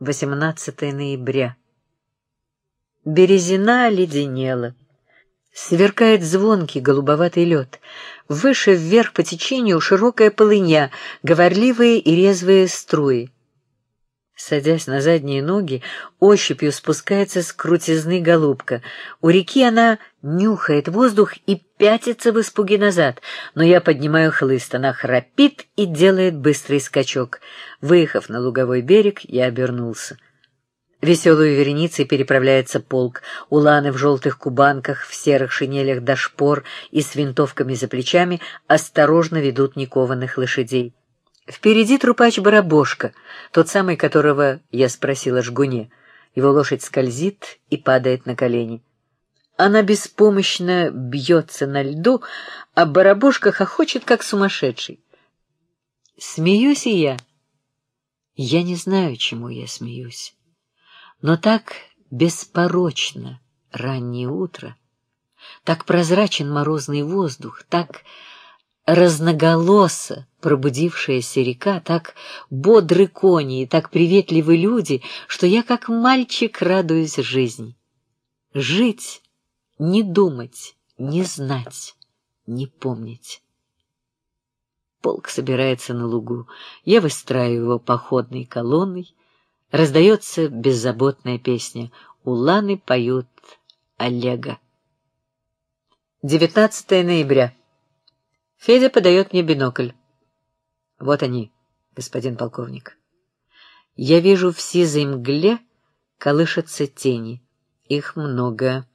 18 ноября. Березина оледенела. Сверкает звонкий голубоватый лед. Выше вверх по течению широкая полыня, говорливые и резвые струи. Садясь на задние ноги, ощупью спускается с крутизны голубка. У реки она нюхает воздух и пятится в испуге назад, но я поднимаю хлыст, она храпит и делает быстрый скачок. Выехав на луговой берег, я обернулся. Веселую вереницей переправляется полк, уланы в желтых кубанках, в серых шинелях до шпор и с винтовками за плечами осторожно ведут никованных лошадей. Впереди трупач Барабошка, тот самый, которого я спросил о жгуне. Его лошадь скользит и падает на колени. Она беспомощно бьется на льду, а Барабошка хохочет, как сумасшедший. Смеюсь и я. Я не знаю, чему я смеюсь. Но так беспорочно раннее утро, так прозрачен морозный воздух, так разноголосо пробудившаяся река, так бодры кони и так приветливы люди, что я как мальчик радуюсь жизни. Жить, не думать, не знать, не помнить. Полк собирается на лугу, я выстраиваю его походной колонной, раздается беззаботная песня, уланы поют Олега. 19 ноября. Федя подает мне бинокль. Вот они, господин полковник. Я вижу в сизой мгле колышутся тени. Их много.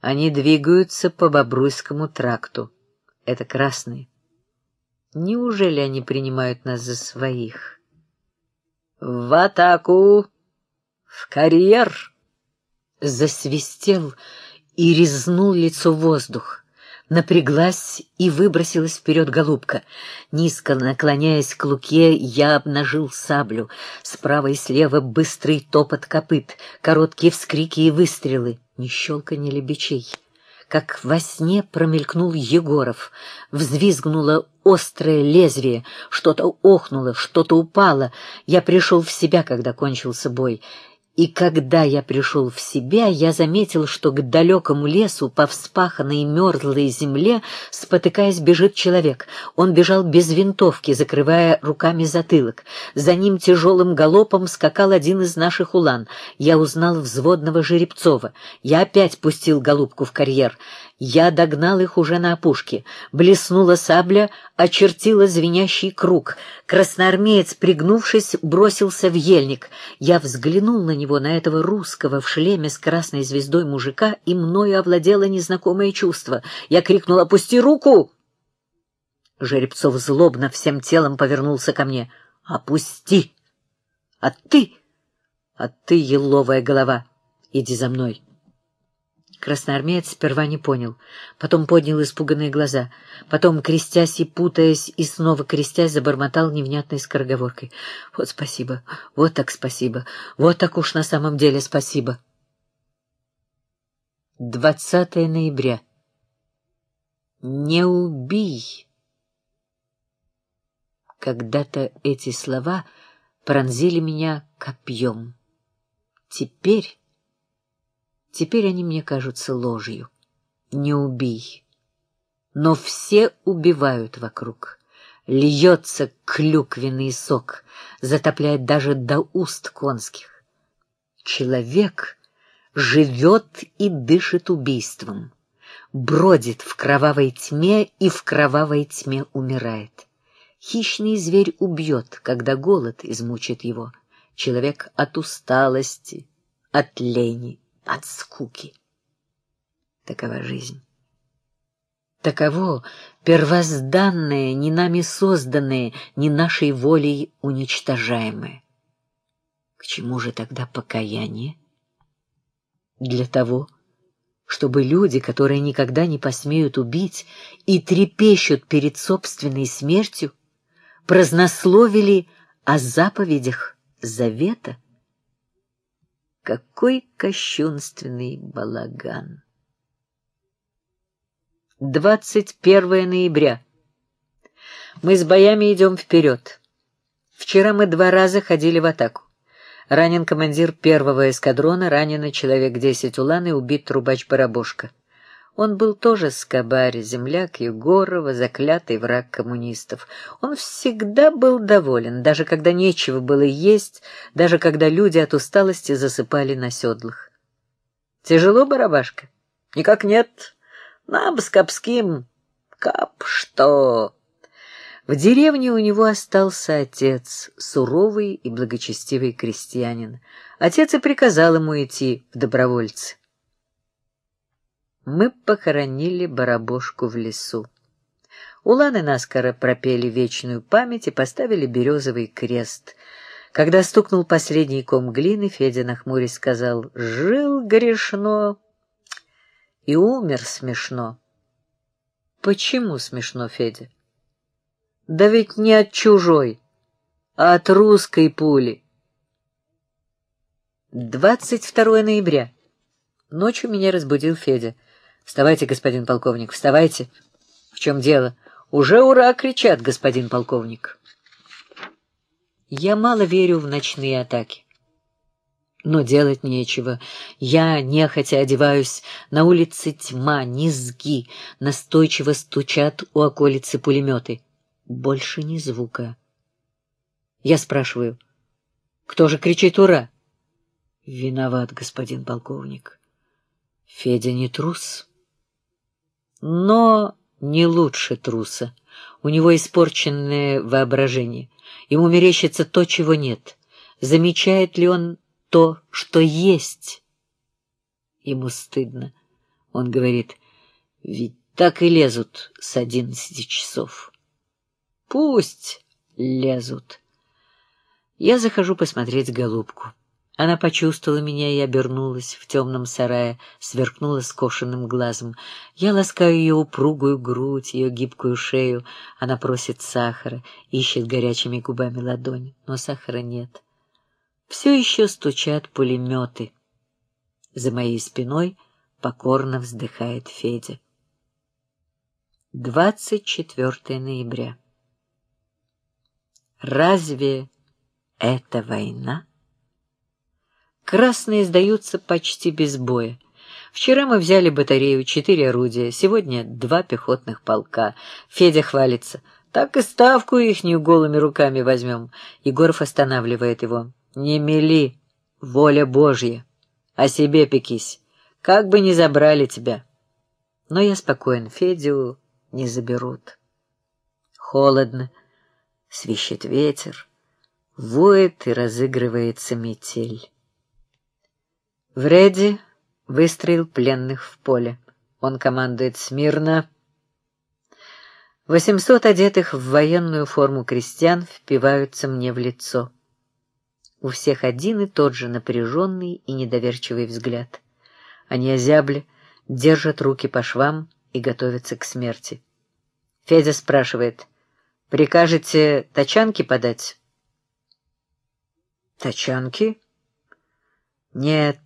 Они двигаются по Бобруйскому тракту. Это красные. Неужели они принимают нас за своих? В атаку! В карьер! Засвистел и резнул лицо воздух напряглась и выбросилась вперед голубка. Низко наклоняясь к луке, я обнажил саблю. Справа и слева быстрый топот копыт, короткие вскрики и выстрелы, ни щелканье лебечей. Как во сне промелькнул Егоров, взвизгнуло острое лезвие, что-то охнуло, что-то упало. Я пришел в себя, когда кончился бой. И когда я пришел в себя, я заметил, что к далекому лесу по вспаханной мерзлой земле, спотыкаясь, бежит человек. Он бежал без винтовки, закрывая руками затылок. За ним тяжелым галопом скакал один из наших улан. Я узнал взводного Жеребцова. Я опять пустил голубку в карьер. Я догнал их уже на опушке. Блеснула сабля, очертила звенящий круг. Красноармеец, пригнувшись, бросился в ельник. Я взглянул на него, на этого русского в шлеме с красной звездой мужика, и мною овладело незнакомое чувство. Я крикнул «Опусти руку!» Жеребцов злобно всем телом повернулся ко мне. «Опусти! А ты? А ты, еловая голова, иди за мной!» Красноармеец сперва не понял, потом поднял испуганные глаза, потом, крестясь и путаясь, и снова крестясь, забормотал невнятной скороговоркой. «Вот спасибо, вот так спасибо, вот так уж на самом деле спасибо». 20 ноября. «Не убий!» Когда-то эти слова пронзили меня копьем. Теперь Теперь они мне кажутся ложью. Не убей. Но все убивают вокруг. Льется клюквенный сок, затопляет даже до уст конских. Человек живет и дышит убийством, бродит в кровавой тьме и в кровавой тьме умирает. Хищный зверь убьет, когда голод измучит его. Человек от усталости, от лени от скуки. Такова жизнь. Таково первозданное, не нами созданное, не нашей волей уничтожаемое. К чему же тогда покаяние? Для того, чтобы люди, которые никогда не посмеют убить и трепещут перед собственной смертью, празднословили о заповедях завета, какой кощунственный балаган! 21 ноября. Мы с боями идем вперед. Вчера мы два раза ходили в атаку. Ранен командир первого эскадрона, ранено человек десять улан и убит трубач Барабошка. Он был тоже скобарь, земляк Егорова, заклятый враг коммунистов. Он всегда был доволен, даже когда нечего было есть, даже когда люди от усталости засыпали на седлах. «Тяжело, барабашка?» «Никак нет. Нам с Капским...» «Кап что?» В деревне у него остался отец, суровый и благочестивый крестьянин. Отец и приказал ему идти в добровольцы. Мы похоронили барабошку в лесу. Уланы наскоро пропели вечную память и поставили березовый крест. Когда стукнул последний ком глины, Федя нахмурясь сказал «Жил грешно и умер смешно». «Почему смешно, Федя?» Да ведь не от чужой, а от русской пули. 22 ноября. Ночью меня разбудил Федя. «Вставайте, господин полковник, вставайте!» «В чем дело?» «Уже ура!» — кричат, господин полковник. Я мало верю в ночные атаки. Но делать нечего. Я нехотя одеваюсь. На улице тьма, низги. Настойчиво стучат у околицы пулеметы. Больше ни звука. Я спрашиваю, кто же кричит «Ура»? Виноват, господин полковник. Федя не трус, но не лучше труса. У него испорченное воображение. Ему мерещится то, чего нет. Замечает ли он то, что есть? Ему стыдно. Он говорит, ведь так и лезут с одиннадцати часов. Пусть лезут. Я захожу посмотреть голубку. Она почувствовала меня и обернулась в темном сарае, сверкнула скошенным глазом. Я ласкаю ее упругую грудь, ее гибкую шею. Она просит сахара, ищет горячими губами ладонь, но сахара нет. Все еще стучат пулеметы. За моей спиной покорно вздыхает Федя. 24 ноября. Разве это война? Красные сдаются почти без боя. Вчера мы взяли батарею, четыре орудия, сегодня два пехотных полка. Федя хвалится. Так и ставку ихнюю голыми руками возьмем. Егоров останавливает его. Не мели, воля Божья. О себе пекись. Как бы не забрали тебя. Но я спокоен, Федю не заберут. Холодно свищет ветер, воет и разыгрывается метель. Вреди выстроил пленных в поле. Он командует смирно. Восемьсот одетых в военную форму крестьян впиваются мне в лицо. У всех один и тот же напряженный и недоверчивый взгляд. Они озябли, держат руки по швам и готовятся к смерти. Федя спрашивает — Прикажете тачанки подать? Тачанки? Нет,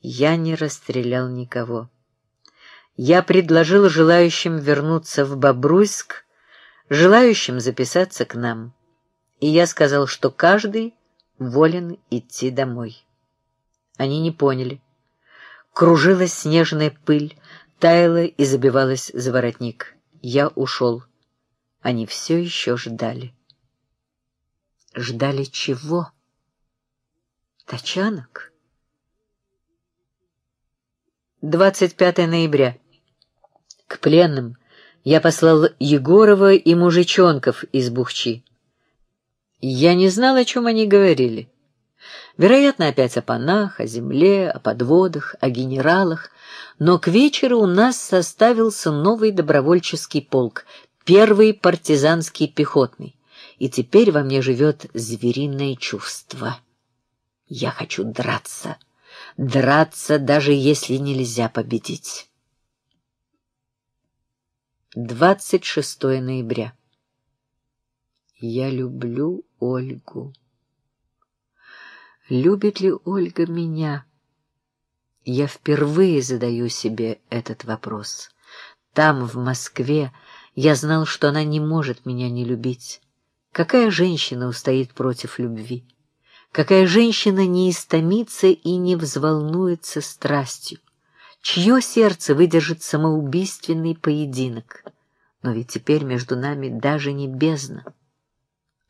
я не расстрелял никого. Я предложил желающим вернуться в Бобруйск, желающим записаться к нам. И я сказал, что каждый волен идти домой. Они не поняли. Кружилась снежная пыль, таяла и забивалась за воротник. Я ушел. Они все еще ждали. Ждали чего? Тачанок? 25 ноября. К пленным я послал Егорова и мужичонков из Бухчи. Я не знал, о чем они говорили. Вероятно, опять о панах, о земле, о подводах, о генералах, но к вечеру у нас составился новый добровольческий полк, первый партизанский пехотный, и теперь во мне живет звериное чувство. Я хочу драться, драться, даже если нельзя победить. 26 ноября. Я люблю Ольгу. Любит ли Ольга меня? Я впервые задаю себе этот вопрос. Там, в Москве, я знал, что она не может меня не любить. Какая женщина устоит против любви? Какая женщина не истомится и не взволнуется страстью? Чье сердце выдержит самоубийственный поединок? Но ведь теперь между нами даже не бездна,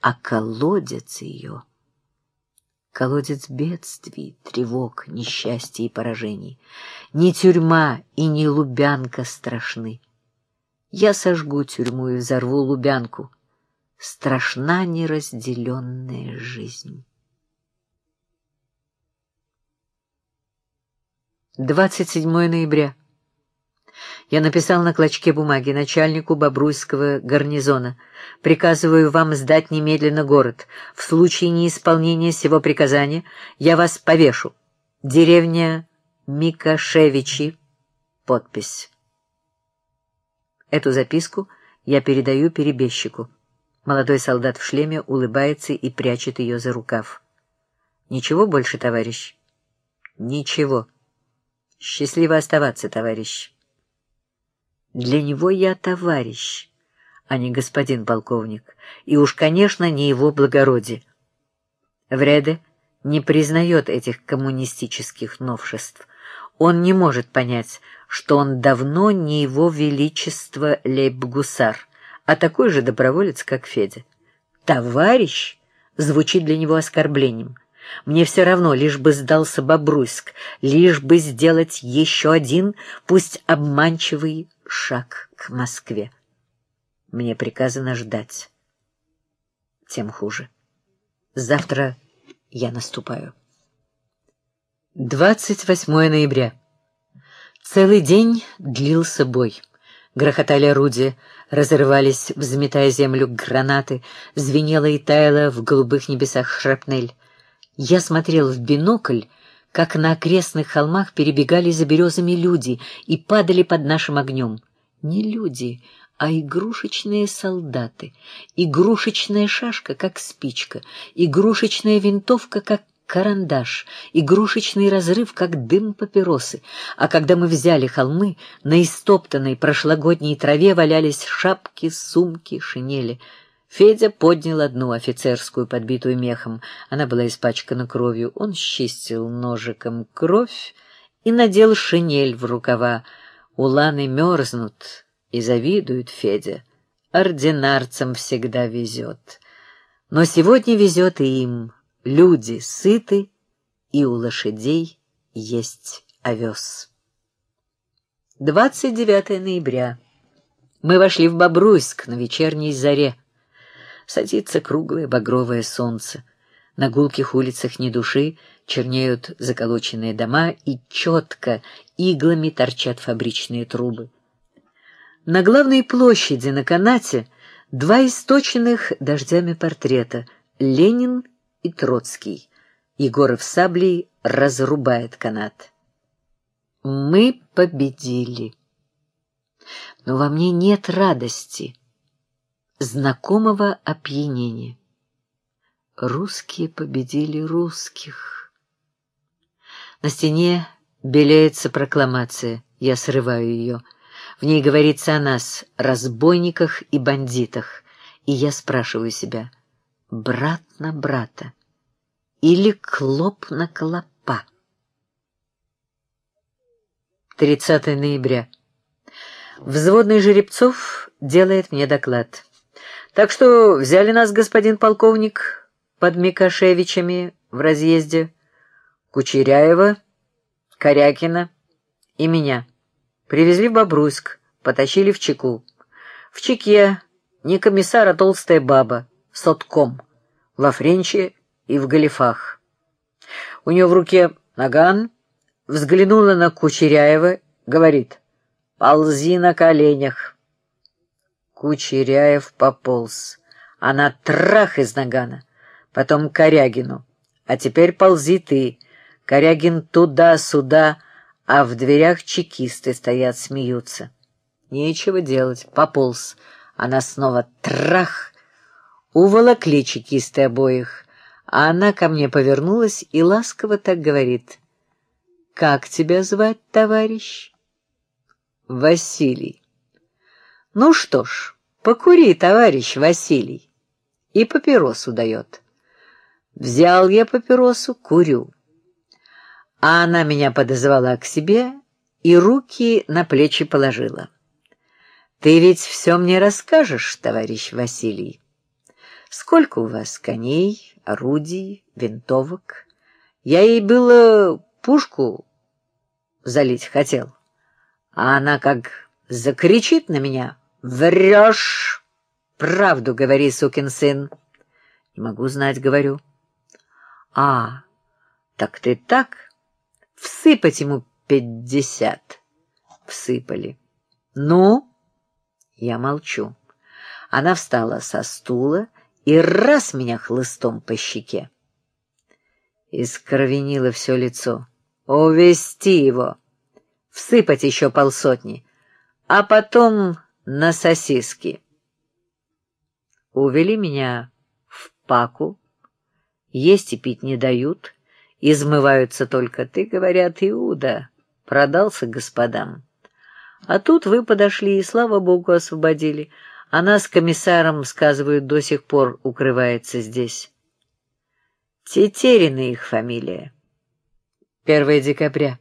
а колодец ее. Колодец бедствий, тревог, несчастья и поражений. Ни тюрьма и ни лубянка страшны. Я сожгу тюрьму и взорву лубянку. Страшна неразделенная жизнь. 27 ноября. Я написал на клочке бумаги начальнику Бобруйского гарнизона. Приказываю вам сдать немедленно город. В случае неисполнения сего приказания я вас повешу. Деревня Микашевичи. Подпись. Эту записку я передаю перебежчику. Молодой солдат в шлеме улыбается и прячет ее за рукав. Ничего больше, товарищ? Ничего. Счастливо оставаться, товарищ. Для него я товарищ, а не господин полковник, и уж, конечно, не его благородие. Вреде не признает этих коммунистических новшеств. Он не может понять, что он давно не его величество лейб-гусар, а такой же доброволец, как Федя. «Товарищ» звучит для него оскорблением — мне все равно, лишь бы сдался Бобруйск, лишь бы сделать еще один, пусть обманчивый шаг к Москве. Мне приказано ждать. Тем хуже. Завтра я наступаю. 28 ноября. Целый день длился бой. Грохотали орудия, разрывались, взметая землю гранаты, звенела и таяла в голубых небесах шрапнель. Я смотрел в бинокль, как на окрестных холмах перебегали за березами люди и падали под нашим огнем. Не люди, а игрушечные солдаты. Игрушечная шашка, как спичка, игрушечная винтовка, как карандаш, игрушечный разрыв, как дым папиросы. А когда мы взяли холмы, на истоптанной прошлогодней траве валялись шапки, сумки, шинели — Федя поднял одну офицерскую, подбитую мехом. Она была испачкана кровью. Он счистил ножиком кровь и надел шинель в рукава. Уланы мерзнут и завидуют Федя. Ординарцам всегда везет. Но сегодня везет и им. Люди сыты, и у лошадей есть овес. 29 ноября. Мы вошли в Бобруйск на вечерней заре. Садится круглое багровое солнце. На гулких улицах ни души, чернеют заколоченные дома, и четко иглами торчат фабричные трубы. На главной площади на канате два источенных дождями портрета — Ленин и Троцкий. Егоров саблей разрубает канат. Мы победили. Но во мне нет радости знакомого опьянения. Русские победили русских. На стене белеется прокламация, я срываю ее. В ней говорится о нас, разбойниках и бандитах, и я спрашиваю себя, брат на брата или клоп на клопа? 30 ноября. Взводный Жеребцов делает мне доклад. Так что взяли нас, господин полковник, под Микошевичами в разъезде, Кучеряева, Корякина и меня. Привезли в Бобруйск, потащили в Чеку. В Чеке не комиссар, а толстая баба, сотком, во френче и в галифах. У нее в руке наган, взглянула на Кучеряева, говорит, «Ползи на коленях». Кучеряев пополз. Она трах из нагана. Потом Корягину. А теперь ползи ты. Корягин туда-сюда, а в дверях чекисты стоят, смеются. Нечего делать, пополз. Она снова трах. Уволокли чекисты обоих. А она ко мне повернулась и ласково так говорит. «Как тебя звать, товарищ?» «Василий». Ну что ж, покури, товарищ Василий. И папиросу дает. Взял я папиросу, курю. А она меня подозвала к себе и руки на плечи положила. «Ты ведь все мне расскажешь, товарищ Василий. Сколько у вас коней, орудий, винтовок? Я ей было пушку залить хотел, а она как закричит на меня. «Врешь! Правду говори, сукин сын!» «Не могу знать, говорю». «А, так ты так? Всыпать ему пятьдесят!» Всыпали. «Ну?» Я молчу. Она встала со стула и раз меня хлыстом по щеке. Искровенило все лицо. «Увести его! Всыпать еще полсотни, а потом на сосиски!» Увели меня в паку, есть и пить не дают, измываются только ты, говорят, Иуда, продался господам. А тут вы подошли и, слава богу, освободили. Она с комиссаром, сказывают, до сих пор укрывается здесь. Тетерина их фамилия. 1 декабря.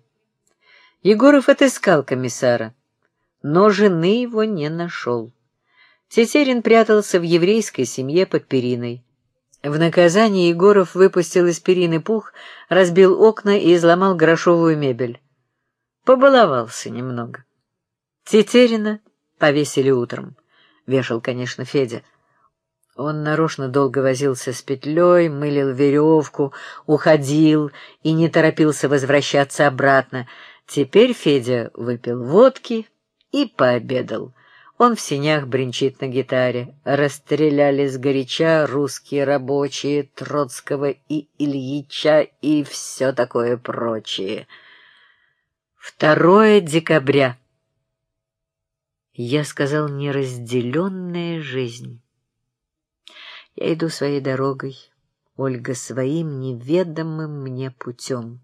Егоров отыскал комиссара, но жены его не нашел. Тетерин прятался в еврейской семье под периной. В наказание Егоров выпустил из перины пух, разбил окна и изломал грошовую мебель. Побаловался немного. Тетерина повесили утром. Вешал, конечно, Федя. Он нарочно долго возился с петлей, мылил веревку, уходил и не торопился возвращаться обратно. Теперь Федя выпил водки и пообедал. Он в синях бренчит на гитаре. Расстреляли сгоряча русские рабочие Троцкого и Ильича и все такое прочее. Второе декабря я сказал неразделенная жизнь. Я иду своей дорогой, Ольга своим неведомым мне путем.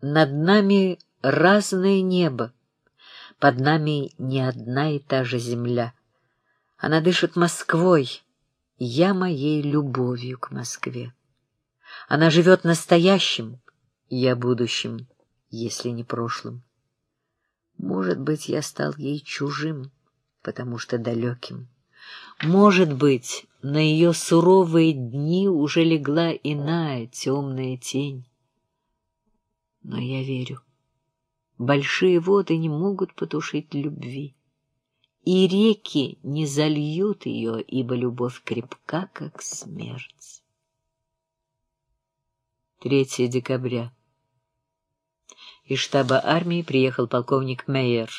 Над нами разное небо, под нами не одна и та же земля. Она дышит Москвой, я моей любовью к Москве. Она живет настоящим, я будущим, если не прошлым. Может быть, я стал ей чужим, потому что далеким. Может быть, на ее суровые дни уже легла иная темная тень. Но я верю, большие воды не могут потушить любви, и реки не зальют ее, ибо любовь крепка, как смерть. 3 декабря из штаба армии приехал полковник Мейер.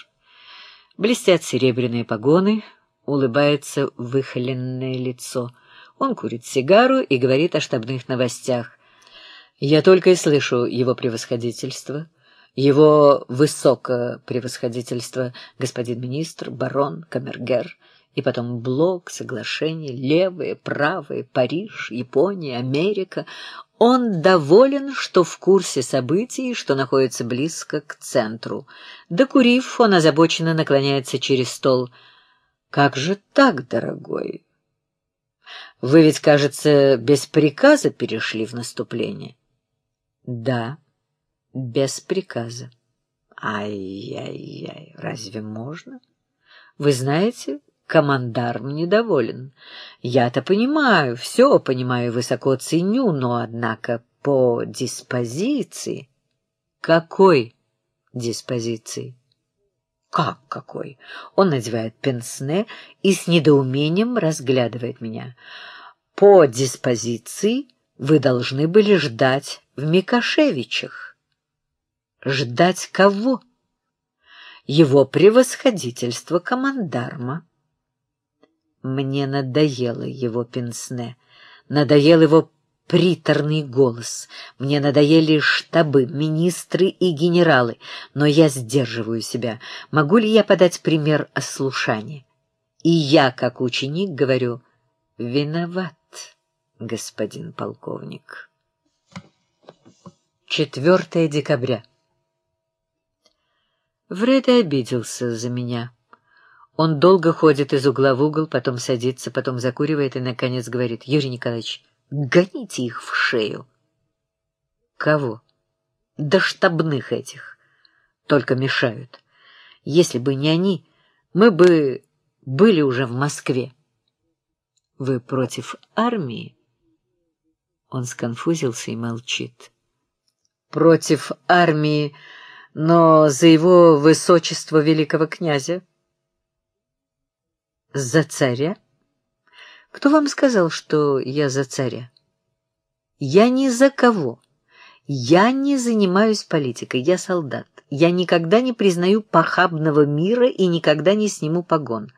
Блестят серебряные погоны, улыбается выхоленное лицо. Он курит сигару и говорит о штабных новостях. Я только и слышу его превосходительство, его высокопревосходительство, господин министр, барон, камергер, и потом блок, соглашение, левые, правые, Париж, Япония, Америка. Он доволен, что в курсе событий, что находится близко к центру. Докурив, он озабоченно наклоняется через стол. «Как же так, дорогой? Вы ведь, кажется, без приказа перешли в наступление?» «Да, без приказа». «Ай-яй-яй, разве можно? Вы знаете, Командарм недоволен. Я-то понимаю, все понимаю, высоко ценю, но, однако, по диспозиции... Какой диспозиции? Как какой? Он надевает пенсне и с недоумением разглядывает меня. По диспозиции вы должны были ждать в Микошевичах. Ждать кого? Его превосходительство командарма. Мне надоело его пенсне, надоел его приторный голос, мне надоели штабы, министры и генералы, но я сдерживаю себя. Могу ли я подать пример ослушания? И я, как ученик, говорю, виноват, господин полковник. 4 декабря. Вреда обиделся за меня. Он долго ходит из угла в угол, потом садится, потом закуривает и, наконец, говорит, «Юрий Николаевич, Гоните их в шею. Кого? Да штабных этих. Только мешают. Если бы не они, мы бы были уже в Москве. Вы против армии? Он сконфузился и молчит. Против армии, но за его высочество великого князя. За царя? Кто вам сказал, что я за царя? Я ни за кого. Я не занимаюсь политикой, я солдат. Я никогда не признаю похабного мира и никогда не сниму погон.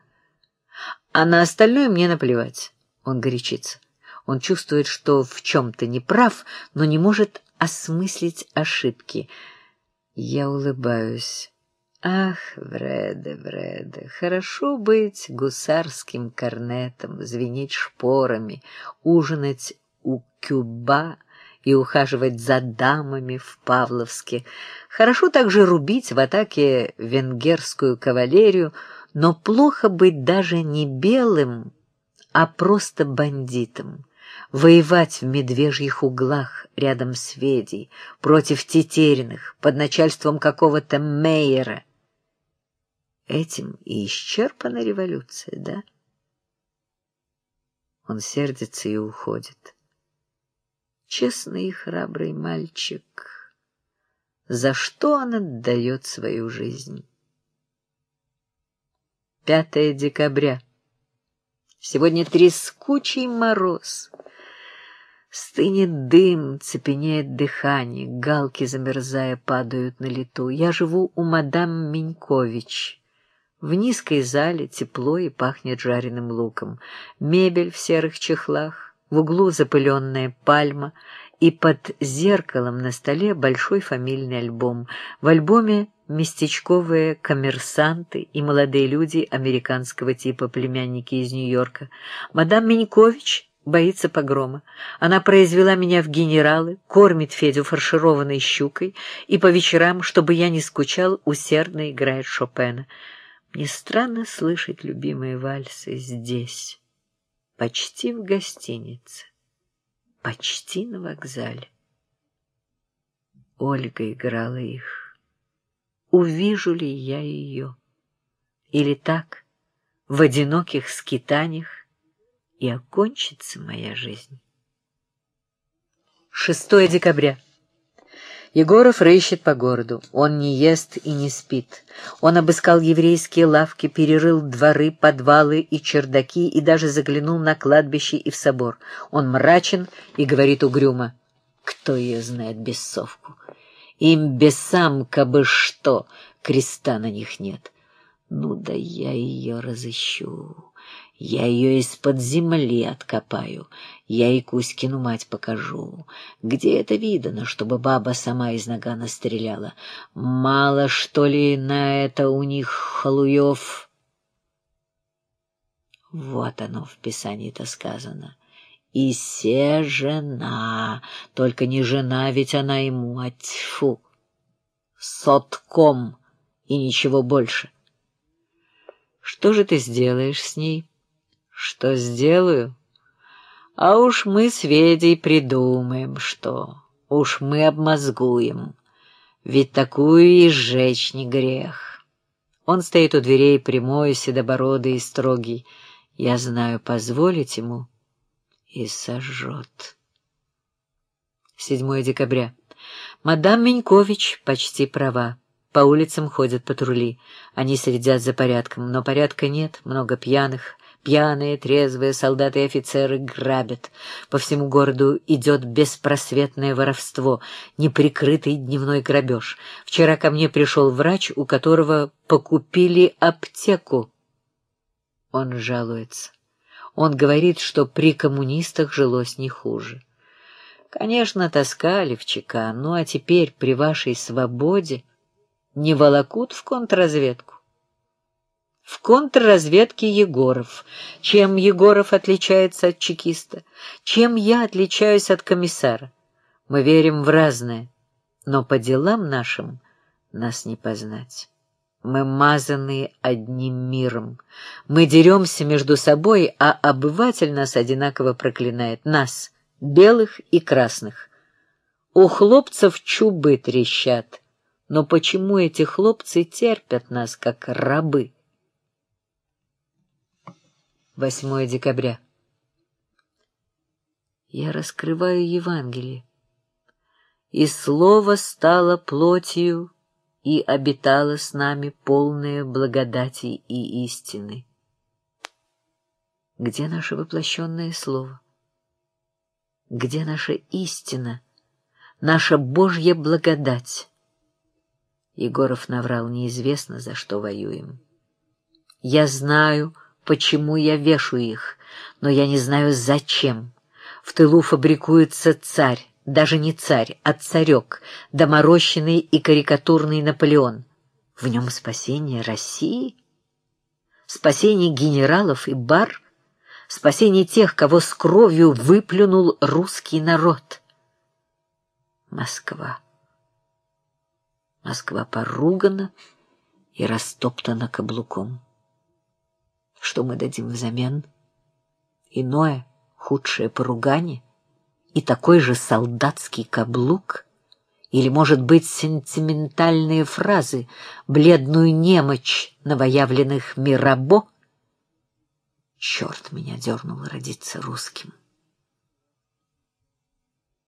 А на остальное мне наплевать. Он горячится. Он чувствует, что в чем-то не прав, но не может осмыслить ошибки. Я улыбаюсь. Ах, Вреде, Вреде, хорошо быть гусарским корнетом, звенеть шпорами, ужинать у кюба и ухаживать за дамами в Павловске. Хорошо также рубить в атаке венгерскую кавалерию, но плохо быть даже не белым, а просто бандитом. Воевать в медвежьих углах рядом с Федей, против Тетериных, под начальством какого-то мейера. Этим и исчерпана революция, да? Он сердится и уходит. Честный и храбрый мальчик. За что он отдает свою жизнь? 5 декабря. Сегодня трескучий мороз. Стынет дым, цепенеет дыхание, галки, замерзая, падают на лету. Я живу у мадам Минькович. В низкой зале тепло и пахнет жареным луком. Мебель в серых чехлах, в углу запыленная пальма, и под зеркалом на столе большой фамильный альбом. В альбоме местечковые коммерсанты и молодые люди американского типа, племянники из Нью-Йорка. Мадам Минькович боится погрома. Она произвела меня в генералы, кормит Федю фаршированной щукой и по вечерам, чтобы я не скучал, усердно играет Шопена. Мне странно слышать любимые вальсы здесь, почти в гостинице, почти на вокзале. Ольга играла их увижу ли я ее. Или так, в одиноких скитаниях, и окончится моя жизнь. 6 декабря. Егоров рыщет по городу. Он не ест и не спит. Он обыскал еврейские лавки, перерыл дворы, подвалы и чердаки и даже заглянул на кладбище и в собор. Он мрачен и говорит угрюмо. Кто ее знает бесовку? Им бесам кабы что, креста на них нет. Ну да я ее разыщу. Я ее из-под земли откопаю. Я и Кузькину мать покажу. Где это видано, чтобы баба сама из нагана стреляла? Мало, что ли, на это у них халуев? Вот оно в Писании-то сказано. И се жена, только не жена, ведь она ему, а тьфу, сотком и ничего больше. Что же ты сделаешь с ней? Что сделаю? А уж мы с Ведей придумаем, что. Уж мы обмозгуем. Ведь такую и сжечь не грех. Он стоит у дверей прямой, седобородый и строгий. Я знаю, позволить ему и сожжет. 7 декабря. Мадам Менькович почти права. По улицам ходят патрули. Они следят за порядком, но порядка нет, много пьяных. Пьяные, трезвые солдаты и офицеры грабят. По всему городу идет беспросветное воровство, неприкрытый дневной грабеж. Вчера ко мне пришел врач, у которого покупили аптеку. Он жалуется. Он говорит, что при коммунистах жилось не хуже. Конечно, таскали в ЧК, ну а теперь при вашей свободе не волокут в контрразведку. В контрразведке Егоров. Чем Егоров отличается от чекиста? Чем я отличаюсь от комиссара? Мы верим в разное, но по делам нашим нас не познать. Мы мазаны одним миром. Мы деремся между собой, а обыватель нас одинаково проклинает. Нас, белых и красных. У хлопцев чубы трещат, но почему эти хлопцы терпят нас, как рабы? 8 декабря. Я раскрываю Евангелие, и Слово стало плотью и обитало с нами полное благодати и истины. Где наше воплощенное Слово? Где наша истина, наша Божья благодать? Егоров наврал неизвестно, за что воюем. Я знаю, почему я вешу их, но я не знаю, зачем. В тылу фабрикуется царь, даже не царь, а царек, доморощенный и карикатурный Наполеон. В нем спасение России? Спасение генералов и бар? Спасение тех, кого с кровью выплюнул русский народ? Москва. Москва поругана и растоптана каблуком. Что мы дадим взамен? Иное, худшее поругание и такой же солдатский каблук? Или, может быть, сентиментальные фразы, бледную немочь новоявленных Мирабо? Черт меня дернул родиться русским.